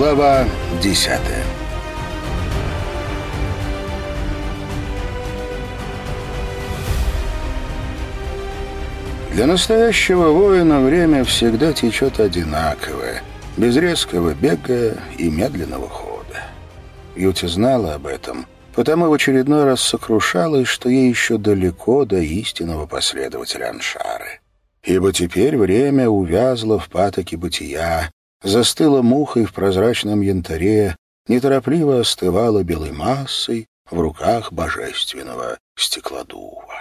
Глава десятая Для настоящего воина время всегда течет одинаковое, без резкого бега и медленного хода. Юти знала об этом, потому в очередной раз сокрушалась, что ей еще далеко до истинного последователя Аншары. Ибо теперь время увязло в патоке бытия, застыло мухой в прозрачном янтаре, неторопливо остывало белой массой в руках божественного стеклодува.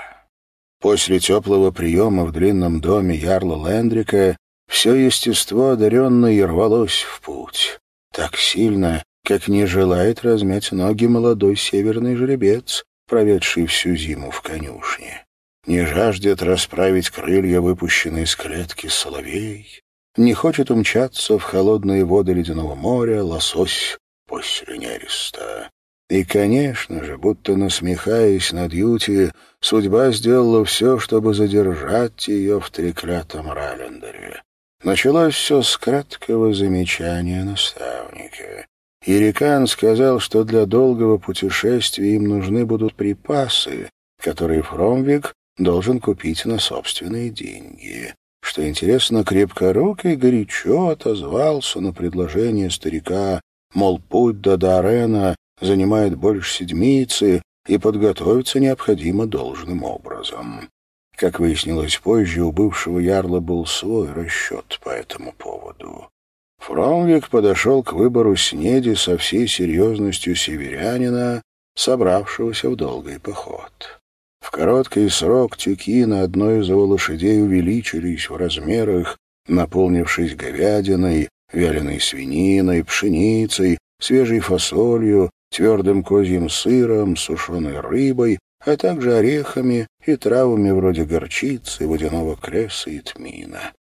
После теплого приема в длинном доме Ярла Лендрика все естество одаренной рвалось в путь. Так сильно, как не желает размять ноги молодой северный жеребец, проведший всю зиму в конюшне. Не жаждет расправить крылья, выпущенные из клетки соловей, не хочет умчаться в холодные воды ледяного моря лосось после нереста. И, конечно же, будто насмехаясь над Юти, судьба сделала все, чтобы задержать ее в треклятом Ралендере. Началось все с краткого замечания наставника. Ирикан сказал, что для долгого путешествия им нужны будут припасы, которые Фромвик должен купить на собственные деньги. Что интересно, крепкорукий горячо отозвался на предложение старика, мол, путь до Дарена занимает больше седмицы, и подготовиться необходимо должным образом. Как выяснилось позже, у бывшего ярла был свой расчет по этому поводу. Фромвик подошел к выбору снеди со всей серьезностью северянина, собравшегося в долгий поход. В короткий срок тюки на одной из его лошадей увеличились в размерах, наполнившись говядиной, вяленой свининой, пшеницей, свежей фасолью, твердым козьим сыром, сушеной рыбой, а также орехами и травами вроде горчицы, водяного креса и тмина.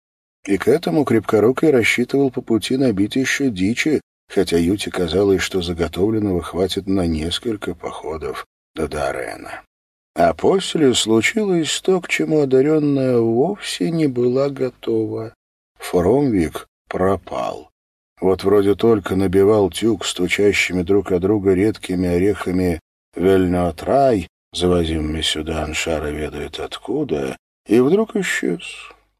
И к этому крепкорукой рассчитывал по пути набить еще дичи, хотя Юте казалось, что заготовленного хватит на несколько походов до Дарена. А после случилось то, к чему одаренная вовсе не была готова. Фромвик пропал. Вот вроде только набивал тюк стучащими друг от друга редкими орехами вельнеотрай, завозимыми сюда Аншара ведает откуда, и вдруг исчез.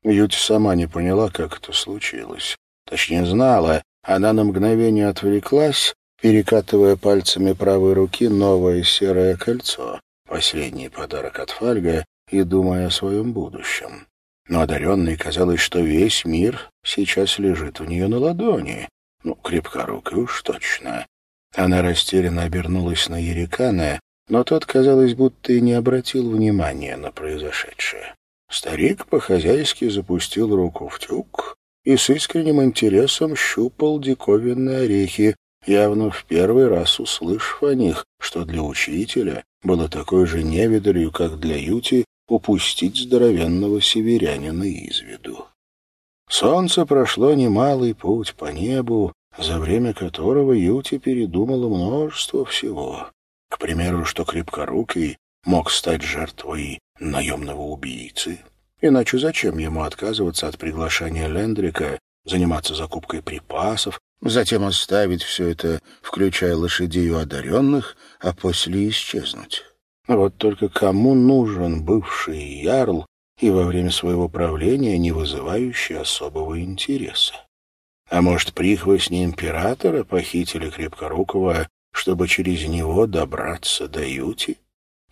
Юти сама не поняла, как это случилось. Точнее, знала, она на мгновение отвлеклась, перекатывая пальцами правой руки новое серое кольцо, последний подарок от Фальга, и думая о своем будущем но одаренной казалось, что весь мир сейчас лежит у нее на ладони. Ну, крепкорукой уж точно. Она растерянно обернулась на Ерикана, но тот, казалось, будто и не обратил внимания на произошедшее. Старик по-хозяйски запустил руку в тюк и с искренним интересом щупал диковинные орехи, явно в первый раз услышав о них, что для учителя было такой же невидалью, как для Юти, упустить здоровенного северянина из виду. Солнце прошло немалый путь по небу, за время которого Юти передумала множество всего. К примеру, что крепкорукий мог стать жертвой наемного убийцы. Иначе зачем ему отказываться от приглашения Лендрика, заниматься закупкой припасов, затем оставить все это, включая лошадей у одаренных, а после исчезнуть? Вот только кому нужен бывший ярл и во время своего правления не вызывающий особого интереса? А может, прихвостни императора похитили Крепкорукова, чтобы через него добраться до Юти?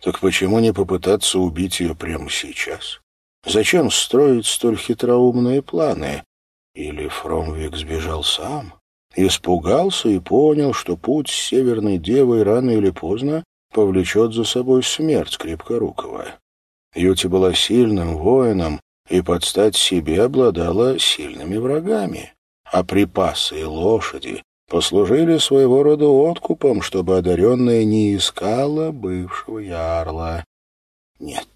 Так почему не попытаться убить ее прямо сейчас? Зачем строить столь хитроумные планы? Или Фромвик сбежал сам? Испугался и понял, что путь с Северной Девой рано или поздно повлечет за собой смерть Крепкорукова. Юти была сильным воином и под стать себе обладала сильными врагами, а припасы и лошади послужили своего рода откупом, чтобы одаренная не искала бывшего ярла. Нет,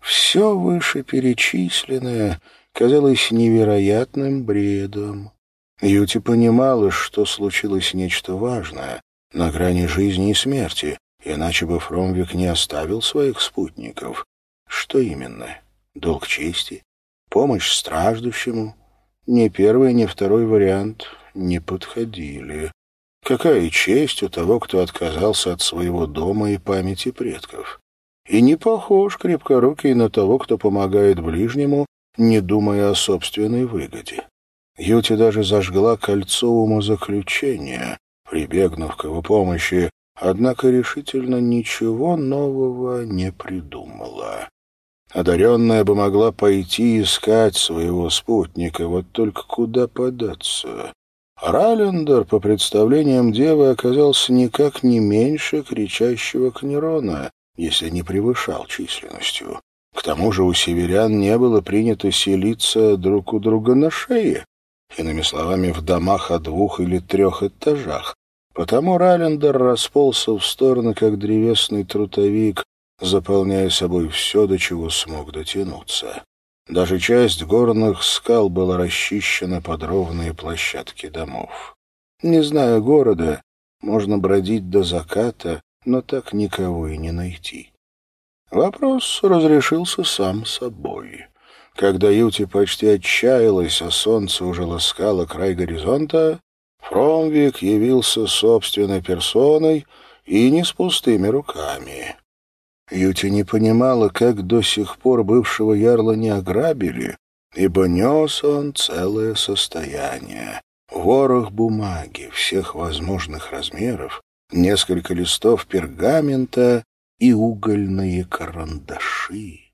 все вышеперечисленное казалось невероятным бредом. Юти понимала, что случилось нечто важное, на грани жизни и смерти, Иначе бы Фромвик не оставил своих спутников. Что именно? Долг чести? Помощь страждущему? Ни первый, ни второй вариант не подходили. Какая честь у того, кто отказался от своего дома и памяти предков. И не похож крепкорукий на того, кто помогает ближнему, не думая о собственной выгоде. Юти даже зажгла кольцо умозаключения, прибегнув к его помощи, однако решительно ничего нового не придумала. Одаренная бы могла пойти искать своего спутника, вот только куда податься? Ралендер, по представлениям девы, оказался никак не меньше кричащего Кнерона, если не превышал численностью. К тому же у северян не было принято селиться друг у друга на шее, иными словами, в домах о двух или трех этажах. Потому Ралендер расползся в стороны, как древесный трутовик, заполняя собой все, до чего смог дотянуться. Даже часть горных скал была расчищена под ровные площадки домов. Не зная города, можно бродить до заката, но так никого и не найти. Вопрос разрешился сам собой. Когда Юти почти отчаялась, а солнце уже ласкало край горизонта, Фромвик явился собственной персоной и не с пустыми руками. Юти не понимала, как до сих пор бывшего ярла не ограбили, ибо нес он целое состояние. Ворох бумаги всех возможных размеров, несколько листов пергамента и угольные карандаши.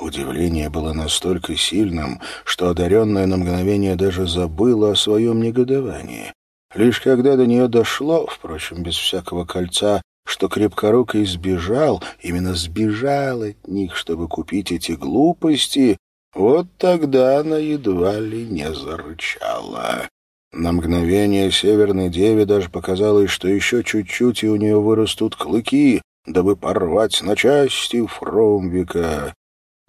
Удивление было настолько сильным, что одаренная на мгновение даже забыла о своем негодовании. Лишь когда до нее дошло, впрочем, без всякого кольца, что крепкорукой сбежал, именно сбежал от них, чтобы купить эти глупости, вот тогда она едва ли не зарычала. На мгновение Северной Деве даже показалось, что еще чуть-чуть, и у нее вырастут клыки, дабы порвать на части Фромвика.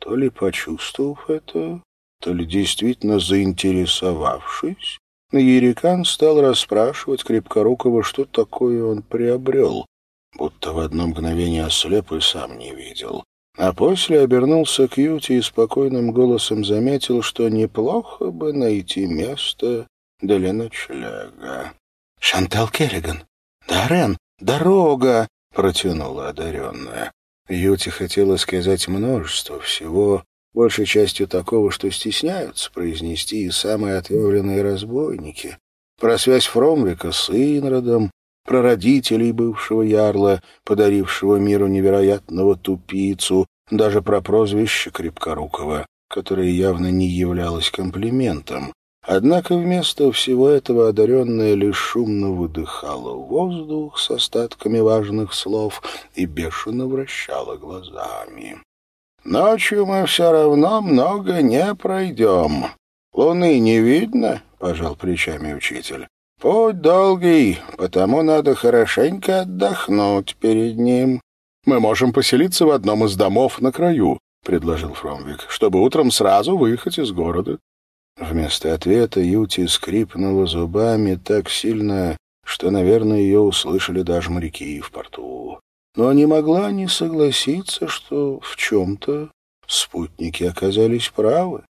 То ли почувствовав это, то ли действительно заинтересовавшись, Ерикан стал расспрашивать Крепкорукова, что такое он приобрел, будто в одно мгновение ослеп и сам не видел. А после обернулся к Юте и спокойным голосом заметил, что неплохо бы найти место для ночлега. — Шантал Керриган! Дарен! Дорога! — протянула одаренная. Юте хотела сказать множество всего, большей частью такого, что стесняются произнести и самые отъявленные разбойники. Про связь Фромвика с Инродом, про родителей бывшего ярла, подарившего миру невероятного тупицу, даже про прозвище Крепкорукова, которое явно не являлось комплиментом. Однако вместо всего этого одаренная лишь шумно выдыхала воздух с остатками важных слов и бешено вращала глазами. «Ночью мы все равно много не пройдем. Луны не видно?» — пожал плечами учитель. Путь долгий, потому надо хорошенько отдохнуть перед ним. Мы можем поселиться в одном из домов на краю, предложил Фромвик, чтобы утром сразу выехать из города. Вместо ответа Юти скрипнула зубами так сильно, что, наверное, ее услышали даже моряки в порту. Но не могла не согласиться, что в чем-то спутники оказались правы.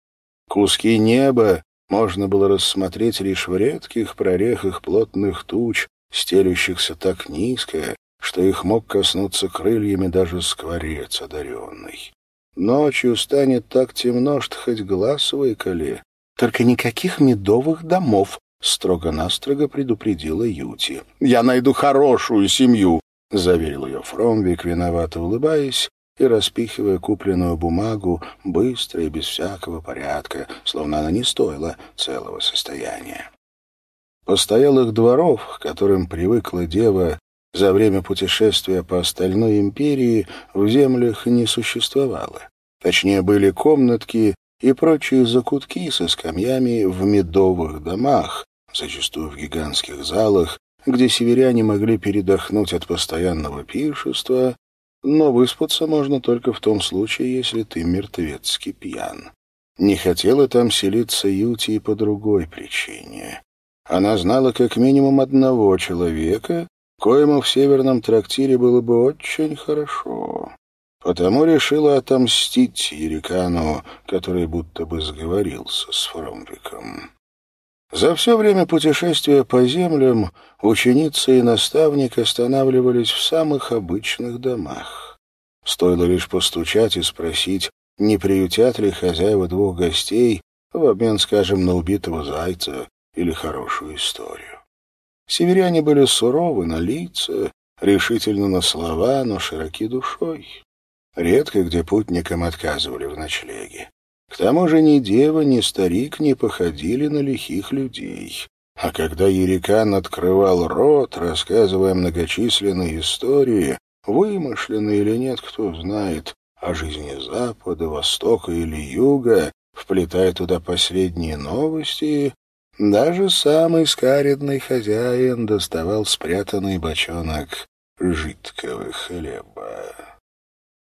Куски неба можно было рассмотреть лишь в редких прорехах плотных туч, стелющихся так низко, что их мог коснуться крыльями даже скворец одаренный. Ночью станет так темно, что хоть глаз выколи. Только никаких медовых домов, — строго-настрого предупредила Юти. — Я найду хорошую семью, — заверил ее Фромвик, виновато улыбаясь, и распихивая купленную бумагу быстро и без всякого порядка, словно она не стоила целого состояния. Постоялых дворов, к которым привыкла дева за время путешествия по остальной империи, в землях не существовало. Точнее, были комнатки и прочие закутки со скамьями в медовых домах, зачастую в гигантских залах, где северяне могли передохнуть от постоянного пиршества но выспаться можно только в том случае, если ты мертвецки пьян. Не хотела там селиться Юти и по другой причине. Она знала как минимум одного человека, коему в северном трактире было бы очень хорошо. Потому решила отомстить Ерикану, который будто бы сговорился с Фромвиком. За все время путешествия по землям ученица и наставник останавливались в самых обычных домах. Стоило лишь постучать и спросить, не приютят ли хозяева двух гостей в обмен, скажем, на убитого зайца или хорошую историю. Северяне были суровы на лица, решительно на слова, но широки душой. Редко где путникам отказывали в ночлеге. К тому же ни дева, ни старик не походили на лихих людей. А когда Ерикан открывал рот, рассказывая многочисленные истории, вымышленные или нет, кто знает, о жизни Запада, Востока или Юга, вплетая туда последние новости, даже самый скаредный хозяин доставал спрятанный бочонок жидкого хлеба.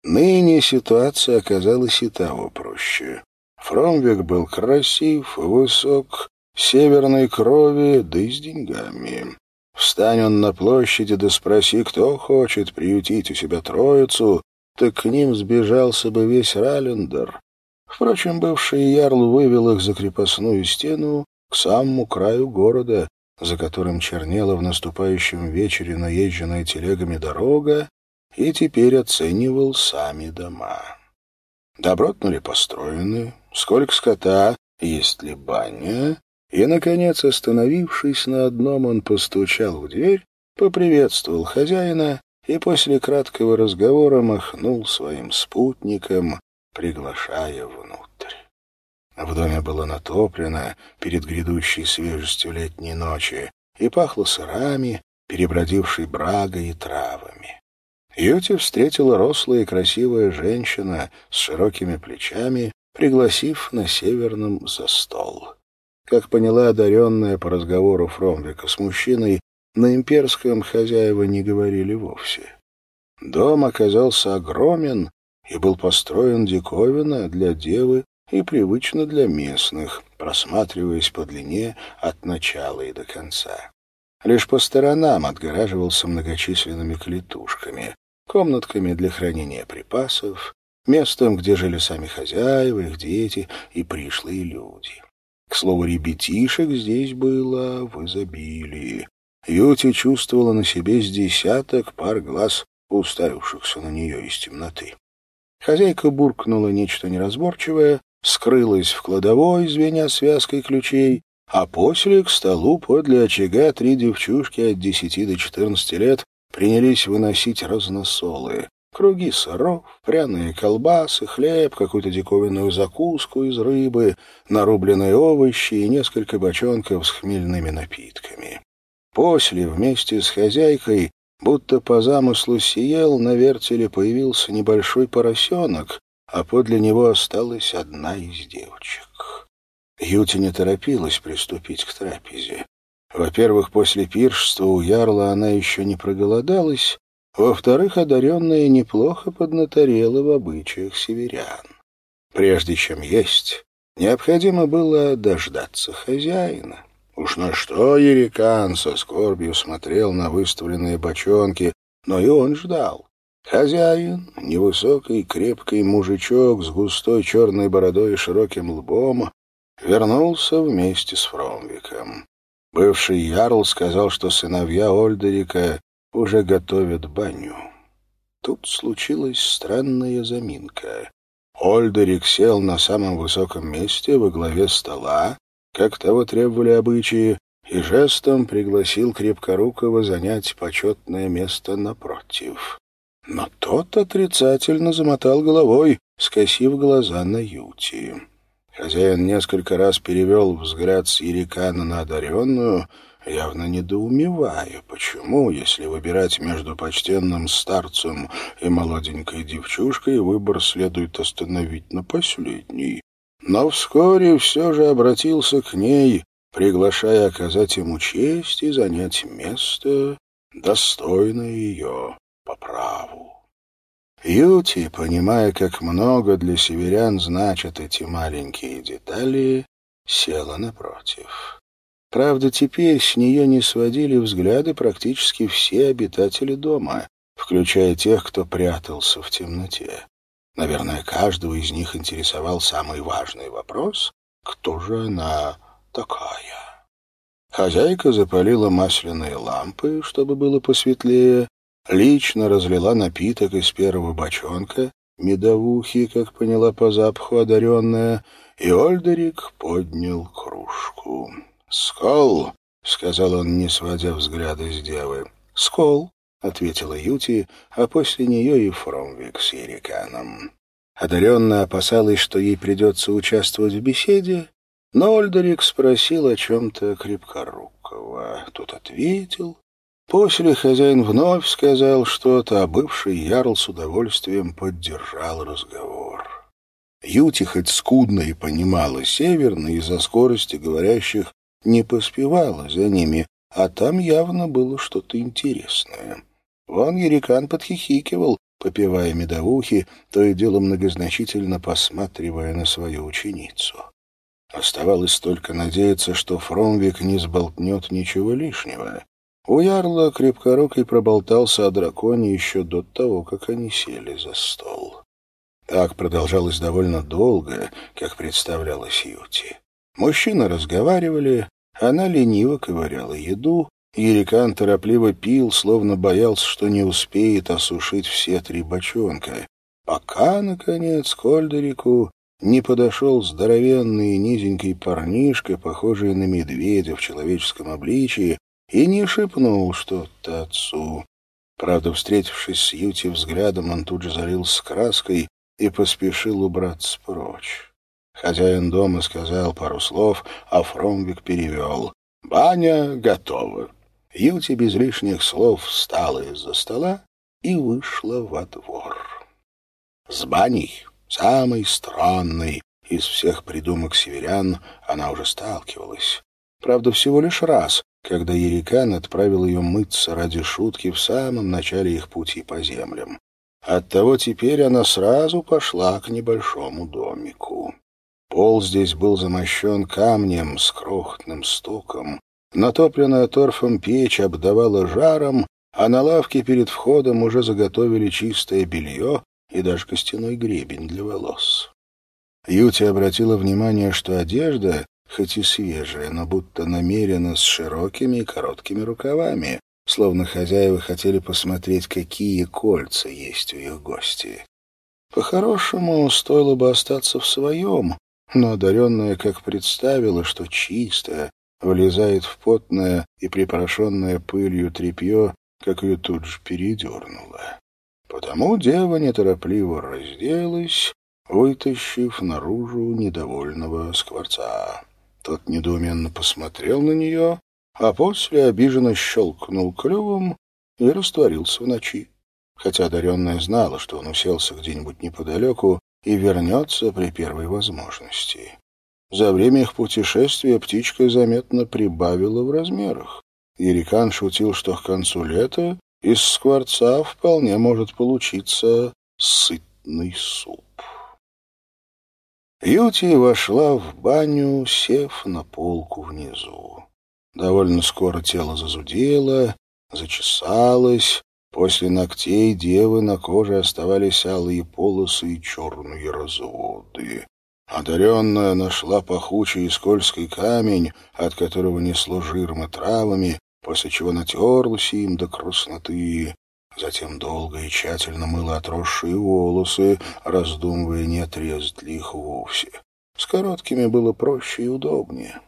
Ныне ситуация оказалась и того проще. Фромвик был красив, высок, северной крови, да и с деньгами. Встань он на площади да спроси, кто хочет приютить у себя троицу, так к ним сбежался бы весь Раллендер. Впрочем, бывший ярл вывел их за крепостную стену к самому краю города, за которым чернела в наступающем вечере наезженная телегами дорога, и теперь оценивал сами дома. Добротно ли построены, сколько скота, есть ли баня, и, наконец, остановившись на одном, он постучал в дверь, поприветствовал хозяина и после краткого разговора махнул своим спутникам, приглашая внутрь. В доме было натоплено перед грядущей свежестью летней ночи и пахло сырами, перебродившей брагой и травами. Юти встретила рослая и красивая женщина с широкими плечами, пригласив на северном за стол. Как поняла одаренная по разговору Фромвика с мужчиной, на имперском хозяева не говорили вовсе. Дом оказался огромен и был построен диковинно для девы и привычно для местных, просматриваясь по длине от начала и до конца. Лишь по сторонам отгораживался многочисленными клетушками, комнатками для хранения припасов, местом, где жили сами хозяева, их дети и пришлые люди. К слову, ребятишек здесь было в изобилии. Юти чувствовала на себе с десяток пар глаз, уставившихся на нее из темноты. Хозяйка буркнула нечто неразборчивое, скрылась в кладовой, звеня связкой ключей, а после к столу подле очага три девчушки от десяти до четырнадцати лет принялись выносить разносолы. Круги сыров, пряные колбасы, хлеб, какую-то диковинную закуску из рыбы, нарубленные овощи и несколько бочонков с хмельными напитками. После, вместе с хозяйкой, будто по замыслу съел, на вертеле появился небольшой поросенок, а подле него осталась одна из девочек. Юти не торопилась приступить к трапезе. Во-первых, после пиршества у ярла она еще не проголодалась, во-вторых, одаренная неплохо поднаторела в обычаях северян. Прежде чем есть, необходимо было дождаться хозяина. Уж на что Ерикан со скорбью смотрел на выставленные бочонки, но и он ждал. Хозяин, невысокий, крепкий мужичок с густой черной бородой и широким лбом, вернулся вместе с Фромвиком. Бывший ярл сказал, что сыновья Ольдерика уже готовят баню. Тут случилась странная заминка. Ольдерик сел на самом высоком месте во главе стола, как того требовали обычаи, и жестом пригласил Крепкорукова занять почетное место напротив. Но тот отрицательно замотал головой, скосив глаза на Юти. Хозяин несколько раз перевел взгляд с Ерикана на одаренную, явно недоумевая, почему, если выбирать между почтенным старцем и молоденькой девчушкой, выбор следует остановить на последней. Но вскоре все же обратился к ней, приглашая оказать ему честь и занять место, достойное ее по праву. Юти, понимая, как много для северян значат эти маленькие детали, села напротив. Правда, теперь с нее не сводили взгляды практически все обитатели дома, включая тех, кто прятался в темноте. Наверное, каждого из них интересовал самый важный вопрос — кто же она такая? Хозяйка запалила масляные лампы, чтобы было посветлее, лично разлила напиток из первого бочонка, медовухи, как поняла по запаху одаренная, и Ольдерик поднял кружку. «Скол!» — сказал он, не сводя взгляда с девы. «Скол!» — ответила Юти, а после нее и Фромвик с Ериканом. Одаренная опасалась, что ей придется участвовать в беседе, но Ольдерик спросил о чем-то крепкорукого. Тот ответил. После хозяин вновь сказал что-то, а бывший ярл с удовольствием поддержал разговор. Юти хоть скудно и понимала северно из-за скорости говорящих не поспевала за ними, а там явно было что-то интересное. Вон Ерикан подхихикивал, попивая медовухи, то и дело многозначительно посматривая на свою ученицу. Оставалось только надеяться, что Фромвик не сболтнет ничего лишнего. У Ярла крепкорукой проболтался о драконе еще до того, как они сели за стол. Так продолжалось довольно долго, как представлялось Юти. Мужчины разговаривали, она лениво ковыряла еду, Ерикан торопливо пил, словно боялся, что не успеет осушить все три бочонка. Пока, наконец, к Ольдерику не подошел здоровенный низенький парнишка, похожий на медведя в человеческом обличии, и не шепнул что-то отцу. Правда, встретившись с Юти взглядом, он тут же залился краской и поспешил убраться прочь. Хозяин дома сказал пару слов, а Фромвик перевел. «Баня готова». Юти без лишних слов встала из-за стола и вышла во двор. С баней, самой странной из всех придумок северян, она уже сталкивалась. Правда, всего лишь раз, когда Ерикан отправил ее мыться ради шутки в самом начале их пути по землям. Оттого теперь она сразу пошла к небольшому домику. Пол здесь был замощен камнем с крохотным стуком, Натопленная торфом печь обдавала жаром, а на лавке перед входом уже заготовили чистое белье и даже костяной гребень для волос. Юти обратила внимание, что одежда, хоть и свежая, но будто намерена с широкими и короткими рукавами, словно хозяева хотели посмотреть, какие кольца есть у их гостей. По-хорошему, стоило бы остаться в своем, но одаренная как представила, что чистая, влезает в потное и припорошенное пылью тряпье, как ее тут же передернуло. Потому дева неторопливо разделась, вытащив наружу недовольного скворца. Тот недоуменно посмотрел на нее, а после обиженно щелкнул клювом и растворился в ночи. Хотя одаренная знала, что он уселся где-нибудь неподалеку и вернется при первой возможности. За время их путешествия птичка заметно прибавила в размерах. Ерикан шутил, что к концу лета из скворца вполне может получиться сытный суп. Юти вошла в баню, сев на полку внизу. Довольно скоро тело зазудело, зачесалось. После ногтей девы на коже оставались алые полосы и черные разводы. Одаренная нашла пахучий и скользкий камень, от которого несло жиром и травами, после чего натерлась им до красноты. Затем долго и тщательно мыла отросшие волосы, раздумывая, не отрезать ли их вовсе. С короткими было проще и удобнее.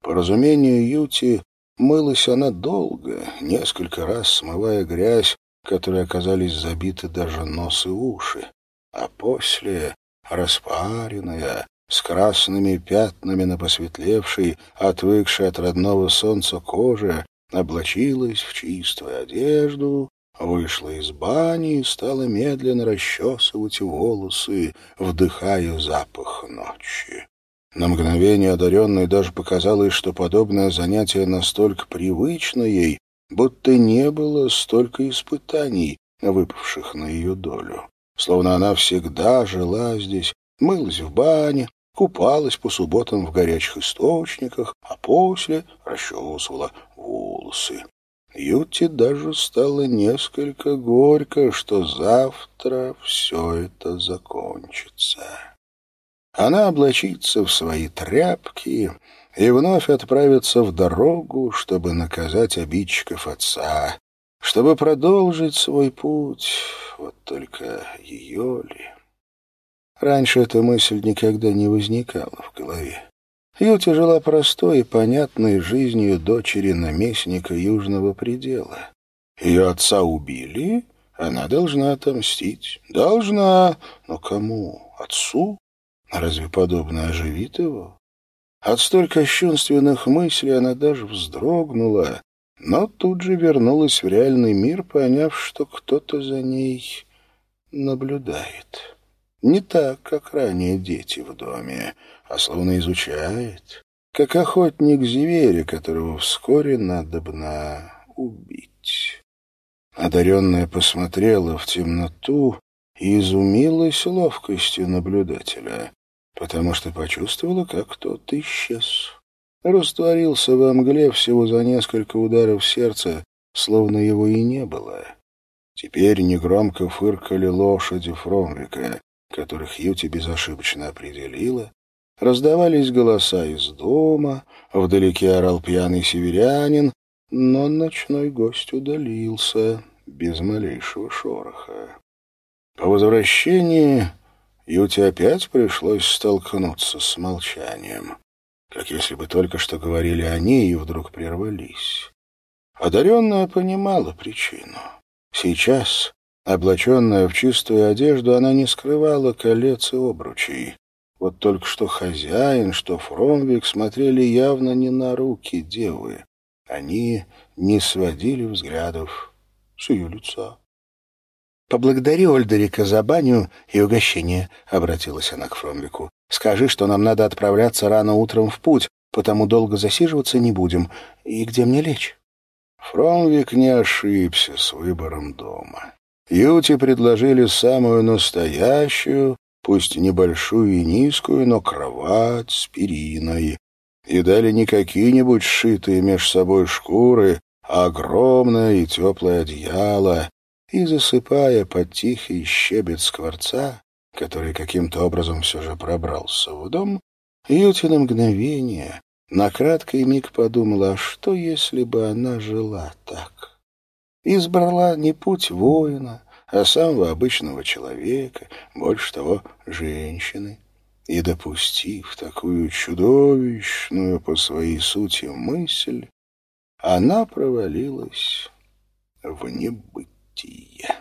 По разумению Юти, мылась она долго, несколько раз смывая грязь, которой оказались забиты даже нос и уши. А после распаренная, с красными пятнами на посветлевшей, отвыкшей от родного солнца коже, облачилась в чистую одежду, вышла из бани и стала медленно расчесывать волосы, вдыхая запах ночи. На мгновение одаренной даже показалось, что подобное занятие настолько привычно ей, будто не было столько испытаний, выпавших на ее долю словно она всегда жила здесь, мылась в бане, купалась по субботам в горячих источниках, а после расчесывала волосы. Юте даже стало несколько горько, что завтра все это закончится. она облачится в свои тряпки и вновь отправится в дорогу, чтобы наказать обидчиков отца, чтобы продолжить свой путь. Вот только ее ли? Раньше эта мысль никогда не возникала в голове. Юти жила простой и понятной жизнью дочери наместника Южного предела. Ее отца убили, она должна отомстить. Должна. Но кому? Отцу? Разве подобное оживит его? От столь кощунственных мыслей она даже вздрогнула, но тут же вернулась в реальный мир, поняв, что кто-то за ней наблюдает. Не так, как ранее дети в доме, а словно изучает, как охотник зверя, которого вскоре надобно убить. Одаренная посмотрела в темноту и изумилась ловкостью наблюдателя, потому что почувствовала, как тот исчез растворился во мгле всего за несколько ударов сердца, словно его и не было. Теперь негромко фыркали лошади Фромвика, которых Юти безошибочно определила, раздавались голоса из дома, вдалеке орал пьяный северянин, но ночной гость удалился без малейшего шороха. По возвращении Юте опять пришлось столкнуться с молчанием как если бы только что говорили они и вдруг прервались. Одаренная понимала причину. Сейчас, облаченная в чистую одежду, она не скрывала колец и обручей. Вот только что хозяин, что Фромвик смотрели явно не на руки девы. Они не сводили взглядов с ее лица. «Поблагодари Ольдерика за баню и угощение», — обратилась она к Фромвику. «Скажи, что нам надо отправляться рано утром в путь, потому долго засиживаться не будем. И где мне лечь?» Фромвик не ошибся с выбором дома. Юти предложили самую настоящую, пусть небольшую и низкую, но кровать с периной. И дали не какие-нибудь сшитые меж собой шкуры, а огромное и теплое одеяло, и, засыпая под тихий щебет скворца, который каким-то образом все же пробрался в дом, Юти на мгновение, на краткий миг подумала, а что, если бы она жила так? Избрала не путь воина, а самого обычного человека, больше того, женщины. И, допустив такую чудовищную по своей сути мысль, она провалилась в небытие.